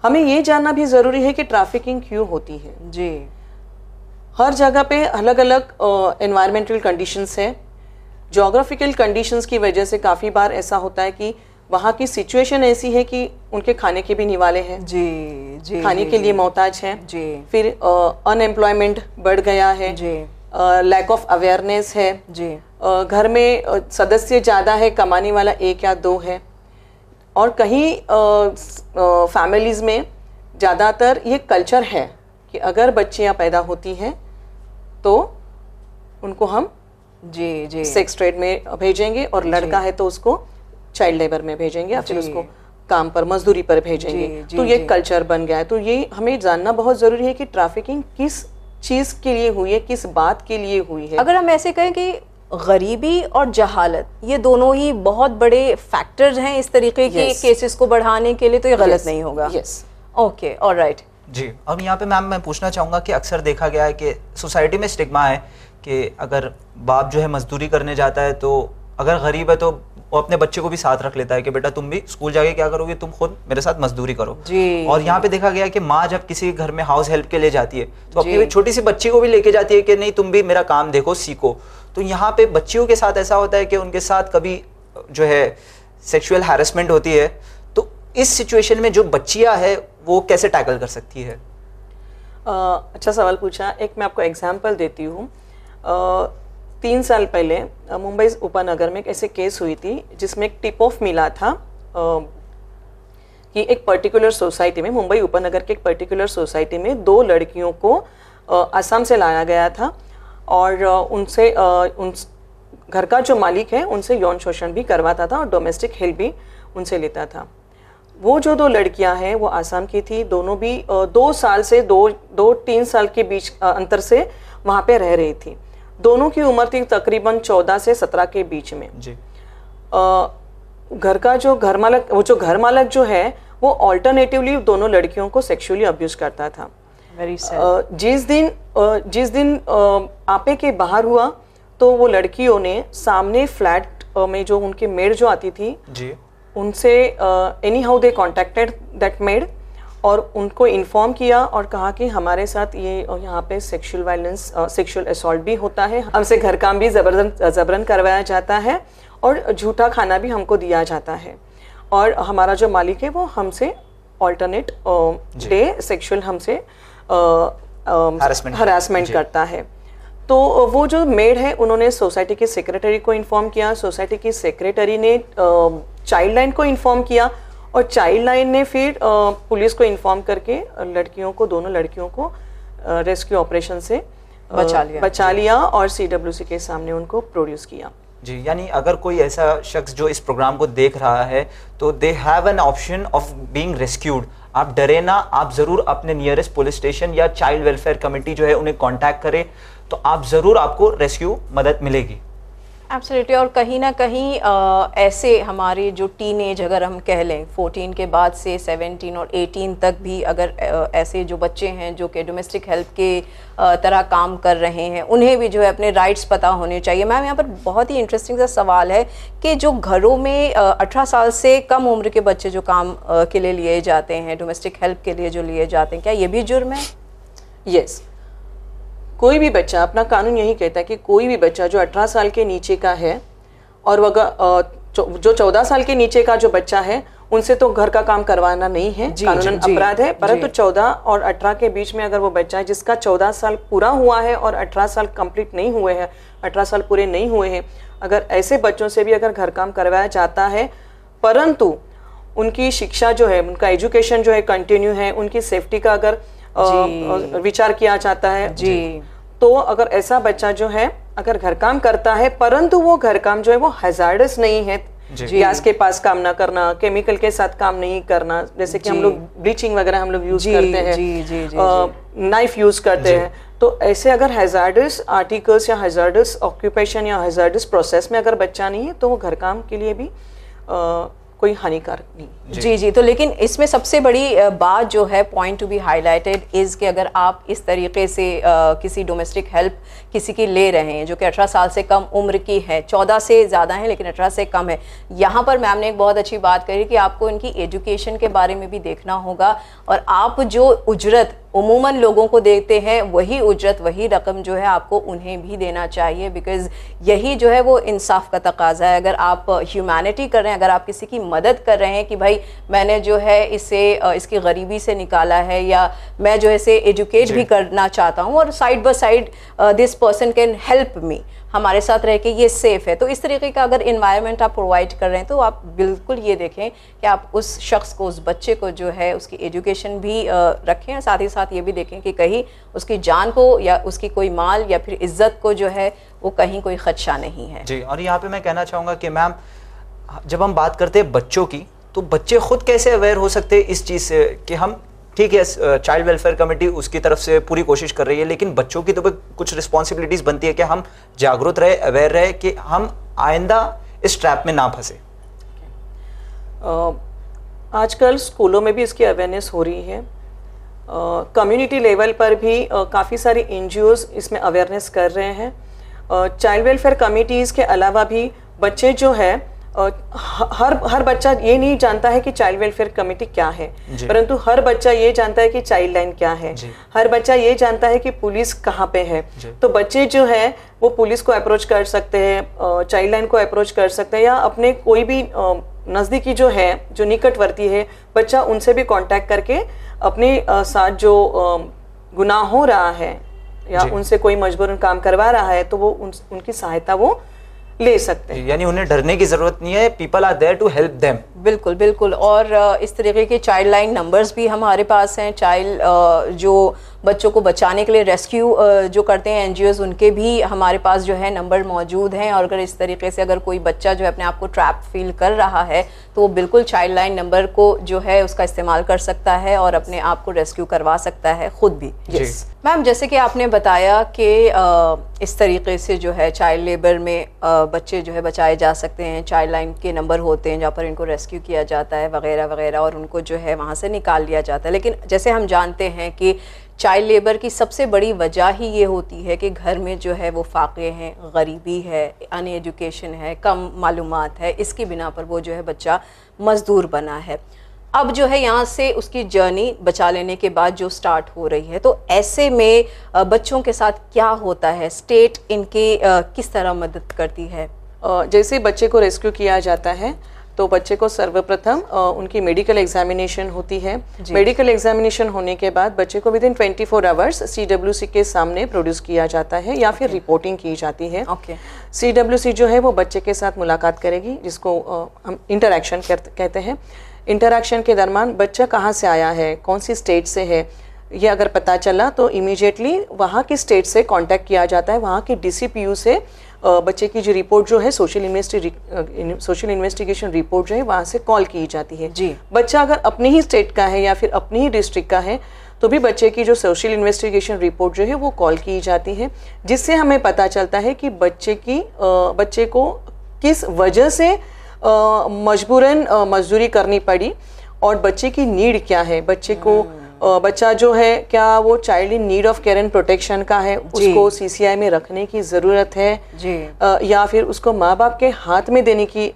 Speaker 3: ہمیں یہ جاننا بھی ضروری ہے کہ ٹرافکنگ کیوں ہوتی ہے
Speaker 2: جی
Speaker 3: ہر جگہ پہ الگ الگ انوائرمنٹل کنڈیشنس ہیں جغرافیکل کنڈیشنس کی وجہ سے کافی بار ایسا ہوتا ہے کہ وہاں کی سچویشن ایسی ہے کہ ان کے کھانے کے بھی نیوالے ہیں
Speaker 2: جی جی
Speaker 3: کھانے جی، کے جی۔ لیے محتاج ہیں
Speaker 2: جی
Speaker 3: پھر انمپلائمنٹ بڑھ گیا ہے
Speaker 2: جی
Speaker 3: لیک آف اویئرنیس ہے
Speaker 2: جی
Speaker 3: گھر میں سدسیہ زیادہ ہے کمانے والا ایک یا دو ہے اور کہیں فیملیز میں زیادہ تر یہ کلچر ہے کہ اگر بچیاں پیدا ہوتی ہیں تو ان کو ہم
Speaker 2: جی جی
Speaker 3: سیکس ٹریڈ میں بھیجیں گے اور جی۔ لڑکا ہے تو اس کو چائلڈ لیبر میں بھیجیں گے پھر اس جی۔ کو کام پر مزدوری پر بھیجیں گے
Speaker 2: جی،
Speaker 3: تو یہ کلچر بن گیا ہے تو یہ ہمیں جاننا بہت ضروری ہے کہ ٹرافکنگ کس چیز کے لیے ہوئی ہے کس بات کے لیے ہوئی ہے
Speaker 2: اگر ہم ایسے کہیں کہ غریبی اور جہالت یہ دونوں ہی بہت بڑے فیکٹرز ہیں اس طریقے کے کیسز کو بڑھانے کے لیے تو یہ غلط نہیں ہوگا
Speaker 3: یس
Speaker 2: اوکے اور رائٹ
Speaker 1: جی اب یہاں پہ میم میں پوچھنا چاہوں گا کہ اکثر دیکھا گیا ہے کہ سوسائٹی میں اسٹگما ہے کہ اگر باپ جو ہے مزدوری کرنے جاتا ہے تو اگر غریب ہے تو وہ اپنے بچے کو بھی ساتھ رکھ لیتا ہے کہ بیٹا تم بھی اسکول جا کے کیا کرو گے تم خود میرے ساتھ مزدوری کرو
Speaker 2: جی
Speaker 1: اور یہاں پہ دیکھا گیا کہ ماں جب کسی گھر میں ہاؤس ہیلپ کے لیے جاتی ہے تو اپنی جی۔ چھوٹی سی بچی کو بھی لے کے جاتی ہے کہ نہیں تم بھی میرا کام دیکھو سیکھو تو یہاں پہ بچیوں کے ساتھ ایسا ہوتا ہے کہ ان کے ساتھ کبھی جو ہے سیکشل ہیرسمنٹ ہوتی ہے اس سچویشن میں جو بچیا ہے وہ کیسے ٹیکل کر سکتی ہے
Speaker 3: اچھا سوال پوچھا ایک میں آپ کو ایگزامپل دیتی ہوں تین سال پہلے ممبئی نگر میں ایک ایسے کیس ہوئی تھی جس میں ایک ٹپ آف ملا تھا کہ ایک پرٹیکولر سوسائٹی میں ممبئی نگر کے ایک پرٹیکولر سوسائٹی میں دو لڑکیوں کو آسام سے لایا گیا تھا اور ان سے ان گھر کا جو مالک ہے ان سے یون شوشن بھی کرواتا تھا اور ڈومیسٹک ہیلپ بھی ان سے لیتا تھا وہ جو دو لڑکیاں ہیں وہ آسام کی تھیں دونوں بھی دو سال سے دو دو تین سال کے بیچ انتر سے وہاں پہ رہ رہی تھیں دونوں کی عمر تھی تقریباً چودہ سے سترہ کے بیچ میں جی۔ گھر کا جو گھر مالک وہ جو گھر مالک جو ہے وہ آلٹرنیٹیولی دونوں لڑکیوں کو سیکشولی ابیوز کرتا تھا جس دن جس دن آپے کے باہر ہوا تو وہ لڑکیوں نے سامنے فلیٹ میں جو ان کی میڑ جو آتی تھی جی۔ ان سے anyhow they contacted that maid اور ان کو انفارم کیا اور کہا کہ ہمارے ساتھ یہ یہاں پہ سیکشل وائلنس سیکشل اسالٹ بھی ہوتا ہے ہم سے گھر کام بھی زبردن زبرن کروایا جاتا ہے اور جھوٹا کھانا بھی ہم کو دیا جاتا ہے اور ہمارا جو مالک ہے وہ ہم سے آلٹرنیٹ ڈے سیکشل ہم سے ہراسمنٹ جی۔ کرتا ہے تو وہ جو میڈ ہے انہوں نے سوسائٹی کی سیکرٹری کو انفارم کیا سوسائٹی کی سیکرٹری نے چائلڈ لائن کو انفارم کیا اور چائلڈ لائن نے پھر پولیس کو انفارم کر کے لڑکیوں کو دونوں لڑکیوں کو ریسکیو آپریشن سے بچا لیا اور سی ڈبلو سی کے سامنے ان کو پروڈیوس کیا
Speaker 1: جی یعنی اگر کوئی ایسا شخص جو اس پروگرام کو دیکھ رہا ہے تو they have an option of being rescued آپ ڈرے نہ آپ ضرور اپنے نیئرسٹ پولیس اسٹیشن یا چائلڈ ویلفیئر کمیٹی جو ہے انہیں کانٹیکٹ کرے تو آپ ضرور آپ کو ریسکیو مدد ملے گی
Speaker 2: اور کہیں نہ کہیں ایسے ہمارے جو ٹین ایج اگر ہم کہہ لیں فورٹین کے بعد سے سیونٹین اور ایٹین تک بھی اگر ایسے جو بچے ہیں جو کہ ڈومیسٹک ہیلپ کے طرح کام کر رہے ہیں انہیں بھی جو ہے اپنے رائٹس پتہ ہونے چاہیے میم یہاں پر بہت ہی انٹرسٹنگ سا سوال ہے کہ جو گھروں میں اٹھارہ سال سے کم عمر کے بچے جو کام کے لیے لیے جاتے ہیں ڈومیسٹک ہیلپ کے لیے جو لیے جاتے ہیں کیا یہ بھی جرم ہے
Speaker 3: یس کوئی بھی بچہ اپنا قانون یہی کہتا ہے کہ کوئی بھی بچہ جو اٹھارہ سال کے نیچے کا ہے اور وہ جو چودہ سال کے نیچے کا جو بچہ ہے ان سے تو گھر کا کام کروانا نہیں ہے جی، قانون جی، جی، اپرادھ ہے پرنتو چودہ اور اٹھارہ کے بیچ میں اگر وہ بچہ ہے جس کا چودہ سال پورا ہوا ہے اور اٹھارہ سال کمپلیٹ نہیں ہوئے ہیں اٹھارہ سال پورے نہیں ہوئے ہیں اگر ایسے بچوں سے بھی اگر گھر کام کروایا جاتا ہے پرنتو ان کی شکشا جو ہے ان کا ایجوکیشن جو ہے کنٹینیو ہے ان کی سیفٹی کا اگر وچار کیا جاتا ہے جی تو اگر ایسا بچہ جو ہے اگر گھر کام کرتا ہے پرنتو وہ گھر کام جو ہے وہ ہیزارڈس نہیں ہے جی۔ گیس کے پاس کام نہ کرنا کیمیکل کے ساتھ کام نہیں کرنا جیسے کہ ہم جی۔ لوگ بلیچنگ وغیرہ ہم لوگ یوز جی، کرتے ہیں نائف یوز کرتے ہیں تو ایسے اگر hazardous articles hazardous occupation hazardous process میں اگر بچہ نہیں ہے تو وہ گھر کام کے لیے بھی کوئی کر نہیں
Speaker 2: جی۔, جی جی تو لیکن اس میں سب سے بڑی بات جو ہے point to be highlighted is کہ اگر آپ اس طریقے سے کسی ڈومیسٹک ہیلپ کسی کی لے رہے ہیں جو کہ اٹھارہ سال سے کم عمر کی ہے چودہ سے زیادہ ہیں لیکن اٹھارہ سے کم ہے یہاں پر میم نے ایک بہت اچھی بات کری کہ آپ کو ان کی ایجوکیشن کے بارے میں بھی دیکھنا ہوگا اور آپ جو اجرت عموماً لوگوں کو دیتے ہیں وہی اجرت وہی رقم جو ہے آپ کو انہیں بھی دینا چاہیے بیکاز یہی جو ہے وہ انصاف کا تقاضا ہے اگر آپ ہیومینٹی کر رہے ہیں اگر آپ کسی کی مدد کر رہے ہیں کہ بھائی میں نے جو ہے اسے اس کی غریبی سے نکالا ہے یا میں جو ہے اسے ایجوکیٹ جی۔ بھی کرنا چاہتا ہوں اور side by side this person can help me ہمارے ساتھ رہ کے یہ سیف ہے تو اس طریقے کا اگر انوائرمنٹ آپ پرووائڈ کر رہے ہیں تو آپ بالکل یہ دیکھیں کہ آپ اس شخص کو اس بچے کو جو ہے اس کی ایجوکیشن بھی رکھیں ساتھ ہی ساتھ یہ بھی دیکھیں کہ کہیں اس کی جان کو یا اس کی کوئی مال یا پھر عزت کو جو ہے وہ کہیں کوئی خدشہ نہیں ہے
Speaker 1: جی اور یہاں پہ میں کہنا چاہوں گا کہ میم جب ہم بات کرتے ہیں بچوں کی تو بچے خود کیسے اویئر ہو سکتے اس چیز سے کہ ہم ٹھیک ہے چائلڈ ویلفیئر کمیٹی اس کی طرف سے پوری کوشش کر رہی ہے لیکن بچوں کی تو کچھ رسپانسبلٹیز بنتی ہے کہ ہم جاگرت رہے اویئر رہے کہ ہم آئندہ اس ٹریپ میں نہ پھنسے
Speaker 3: آج کل اسکولوں میں بھی اس کی اویئرنیس ہو رہی ہے کمیونٹی لیول پر بھی کافی ساری این جی اوز اس میں اویئرنیس کر رہے ہیں چائلڈ ویلفیئر کمیٹیز کے علاوہ بھی بچے جو ہے ہر ہر بچہ یہ نہیں جانتا ہے کہ چائلڈ ویلفیئر کمیٹی کیا ہے
Speaker 1: جی۔
Speaker 3: پرنتو ہر بچہ یہ جانتا ہے کہ چائلڈ لائن کیا ہے
Speaker 1: جی۔
Speaker 3: ہر بچہ یہ جانتا ہے کہ پولیس کہاں پہ ہے
Speaker 1: جی۔
Speaker 3: تو بچے جو ہے وہ پولیس کو اپروچ کر سکتے ہیں چائلڈ لائن کو اپروچ کر سکتے ہیں یا اپنے کوئی بھی نزدیکی جو ہے جو نکٹ ورتی ہے بچہ ان سے بھی کانٹیکٹ کر کے اپنے ساتھ جو گناہ ہو رہا ہے یا ان سے کوئی مجبوراً کام کروا رہا ہے تو وہ ان کی سہایتا وہ لے سکتے ہیں
Speaker 1: یعنی انہیں ڈرنے کی ضرورت نہیں ہے people are there to help them
Speaker 2: بالکل بالکل اور اس طریقے کے چائلڈ لائن نمبرز بھی ہمارے پاس ہیں چائلڈ جو بچوں کو بچانے کے لیے ریسکیو جو کرتے ہیں این جی اوز ان کے بھی ہمارے پاس جو ہے نمبر موجود ہیں اور اگر اس طریقے سے اگر کوئی بچہ جو ہے اپنے آپ کو ٹریپ فیل کر رہا ہے تو وہ بالکل چائلڈ لائن نمبر کو جو ہے اس کا استعمال کر سکتا ہے اور اپنے آپ کو ریسکیو کروا سکتا ہے خود بھی یس
Speaker 1: جی۔
Speaker 2: میم جیسے کہ آپ نے بتایا کہ اس طریقے سے جو ہے چائلڈ لیبر میں بچے جو ہے بچائے جا سکتے ہیں چائلڈ لائن کے نمبر ہوتے ہیں جہاں پر ان کو ریسکیو ریسکیو کیا جاتا ہے وغیرہ وغیرہ اور ان کو جو ہے وہاں سے نکال لیا جاتا ہے لیکن جیسے ہم جانتے ہیں کہ چائلڈ لیبر کی سب سے بڑی وجہ ہی یہ ہوتی ہے کہ گھر میں جو ہے وہ فاقے ہیں غریبی ہے ان ایجوکیشن ہے کم معلومات ہے اس کی بنا پر وہ جو ہے بچہ مزدور بنا ہے اب جو ہے یہاں سے اس کی جرنی بچا لینے کے بعد جو سٹارٹ ہو رہی ہے تو ایسے میں بچوں کے ساتھ کیا ہوتا ہے اسٹیٹ ان کی کس طرح مدد کرتی ہے
Speaker 3: جیسے بچے کو ریسکیو کیا جاتا ہے تو بچے کو سرو پرتھم ان کی میڈیکل ایگزامینیشن ہوتی ہے میڈیکل جی۔ ایگزامینیشن ہونے کے بعد بچے کو within twenty four hours C W C کے سامنے پروڈیوس کیا جاتا ہے یا پھر رپورٹنگ کی جاتی ہے سی ڈبلو سی جو ہے وہ بچے کے ساتھ ملاقات کرے گی جس کو ہم انٹریکشن کہتے ہیں انٹریکشن کے درمیان بچہ کہاں سے آیا ہے کون سی اسٹیٹ سے ہے یہ اگر پتہ چلا تو امیجیٹلی وہاں کی اسٹیٹ سے کانٹیکٹ کیا جاتا ہے وہاں کی ڈی سی پی یو سے بچے کی جو رپورٹ جو ہے سوشل سوشل انویسٹیگیشن رپورٹ جو ہے وہاں سے کال کی جاتی ہے
Speaker 2: جی
Speaker 3: بچہ اگر اپنے ہی اسٹیٹ کا ہے یا پھر اپنے ہی ڈسٹرکٹ کا ہے تو بھی بچے کی جو سوشل انویسٹیگیشن رپورٹ جو ہے وہ کال کی جاتی ہے جس سے ہمیں پتہ چلتا ہے کہ بچے کی بچے کو کس وجہ سے مجبوراً مزدوری کرنی پڑی اور بچے کی نیڈ کیا ہے بچے کو بچہ جو ہے کیا وہ child in need of care and protection کا ہے اس جی۔ کو سی سی آئی میں رکھنے کی ضرورت ہے
Speaker 2: جی۔
Speaker 3: یا پھر اس کو ماں باپ کے ہاتھ میں دینے کی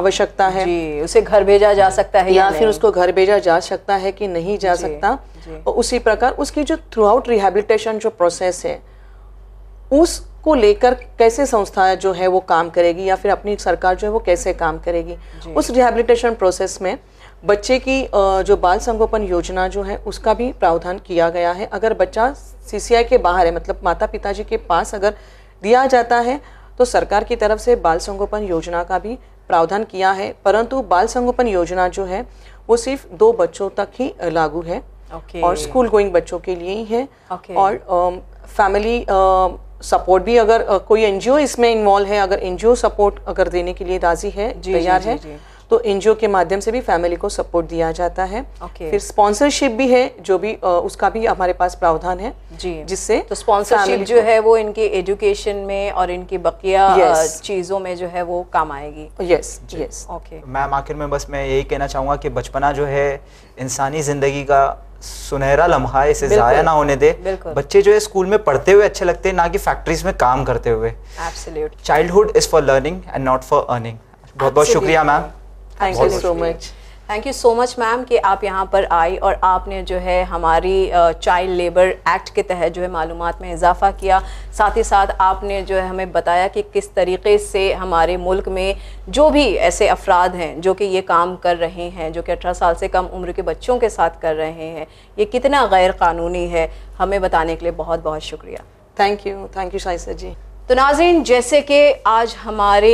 Speaker 3: آوشکتا ہے
Speaker 2: جی، اسے گھر بھیجا جا سکتا ہے
Speaker 3: یا پھر اس کو گھر بھیجا جا سکتا ہے کہ نہیں جا سکتا اسی پرکار اس کی جو تھرو آؤٹ ریہیبلیٹیشن جو پروسیس ہے اس کو لے کر کیسے سنستھا جو ہے وہ کام کرے گی یا پھر اپنی سرکار جو ہے وہ کیسے کام کرے گی اس ریہیبلیٹیشن پروسیس میں بچے کی جو بال سنگوپن یوجنا جو ہے اس کا بھی پراودھان کیا گیا ہے اگر بچہ سی سی آئی کے باہر ہے مطلب ماتا پتا جی کے پاس اگر دیا جاتا ہے تو سرکار کی طرف سے بال سنگوپن یوجنا کا بھی پراودھان کیا ہے پرنتو بال سنگوپن یوجنا جو ہے وہ صرف دو بچوں تک ہی لاگو ہے اور اسکول گوئنگ بچوں کے لیے ہی ہے اور فیملی سپورٹ بھی اگر کوئی این جی او اس میں انوالو ہے اگر این جی او سپورٹ اگر دینے کے لیے راضی ہے جی، جی، تیار جی، ہے تو این جی او کے مادھیم سے بھی فیملی کو سپورٹ دیا جاتا ہے پھر اسپانسرشپ بھی ہے جو بھی اس کا بھی ہمارے پاس پراودھان ہے
Speaker 2: جی
Speaker 3: جس سے
Speaker 2: تو اسپانسرشپ جو ہے وہ ان کی ایجوکیشن میں اور ان کی بقیہ چیزوں میں جو ہے وہ کام آئے گی
Speaker 3: یس یس
Speaker 2: اوکے
Speaker 1: میم آخر میں بس میں یہی کہنا چاہوں گا کہ بچپنا جو ہے انسانی زندگی کا سنہرا لمحہ اسے ضائع نہ ہونے دے بچے جو ہے اسکول میں پڑھتے ہوئے اچھے لگتے ہیں نہ کہ فیکٹریز میں کام کرتے ہوئے childhood is for learning and not for earning بہت بہت شکریہ ma'am
Speaker 3: thank you so much
Speaker 2: thank you so much ma'am کہ آپ یہاں پر آئی اور آپ نے جو ہے ہماری چائلڈ لیبر ایکٹ کے تحت جو ہے معلومات میں اضافہ کیا ساتھ ہی ساتھ آپ نے جو ہے ہمیں بتایا کہ کس طریقے سے ہمارے ملک میں جو بھی ایسے افراد ہیں جو کہ یہ کام کر رہے ہیں جو کہ اٹھارہ سال سے کم عمر کے بچوں کے ساتھ کر رہے ہیں یہ کتنا غیر قانونی ہے ہمیں بتانے کے لیے بہت بہت شکریہ
Speaker 3: thank you thank you Shah sir ji
Speaker 2: تو ناظرین جیسے کہ آج ہمارے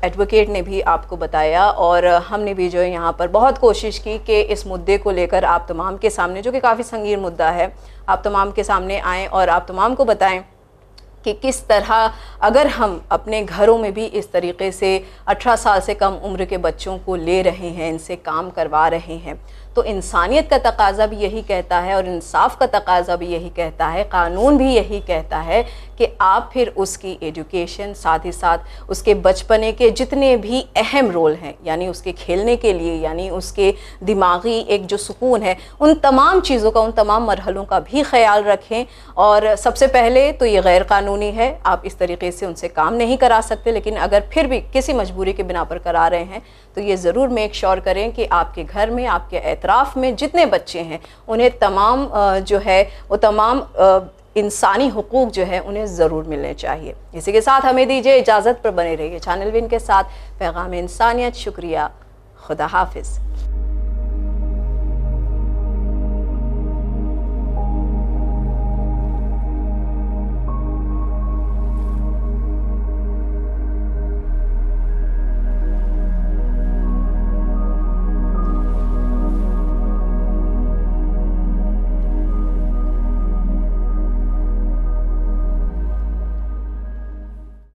Speaker 2: ایڈوکیٹ نے بھی آپ کو بتایا اور ہم نے بھی جو ہے یہاں پر بہت کوشش کی کہ اس مدعے کو لے کر آپ تمام کے سامنے جو کہ کافی سنگیر مدعا ہے آپ تمام کے سامنے آئیں اور آپ تمام کو بتائیں کہ کس طرح اگر ہم اپنے گھروں میں بھی اس طریقے سے اٹھارہ سال سے کم عمر کے بچوں کو لے رہے ہیں ان سے کام کروا رہے ہیں تو انسانیت کا تقاضا بھی یہی کہتا ہے اور انصاف کا تقاضہ بھی یہی کہتا ہے قانون بھی یہی کہتا ہے کہ آپ پھر اس کی ایڈوکیشن ساتھ ہی ساتھ اس کے بچپنے کے جتنے بھی اہم رول ہیں یعنی اس کے کھیلنے کے لیے یعنی اس کے دماغی ایک جو سکون ہے ان تمام چیزوں کا ان تمام مرحلوں کا بھی خیال رکھیں اور سب سے پہلے تو یہ غیر قانونی ہے آپ اس طریقے سے ان سے کام نہیں کرا سکتے لیکن اگر پھر بھی کسی مجبوری کے بنا پر کرا رہے ہیں تو یہ ضرور میک شور کریں کہ آپ کے گھر میں آپ کے اعتراف میں جتنے بچے ہیں انہیں تمام جو ہے وہ تمام انسانی حقوق جو ہے انہیں ضرور ملنے چاہیے اسی کے ساتھ ہمیں دیجیے اجازت پر بنے رہیے چینل وین کے ساتھ پیغام انسانیت شکریہ خدا حافظ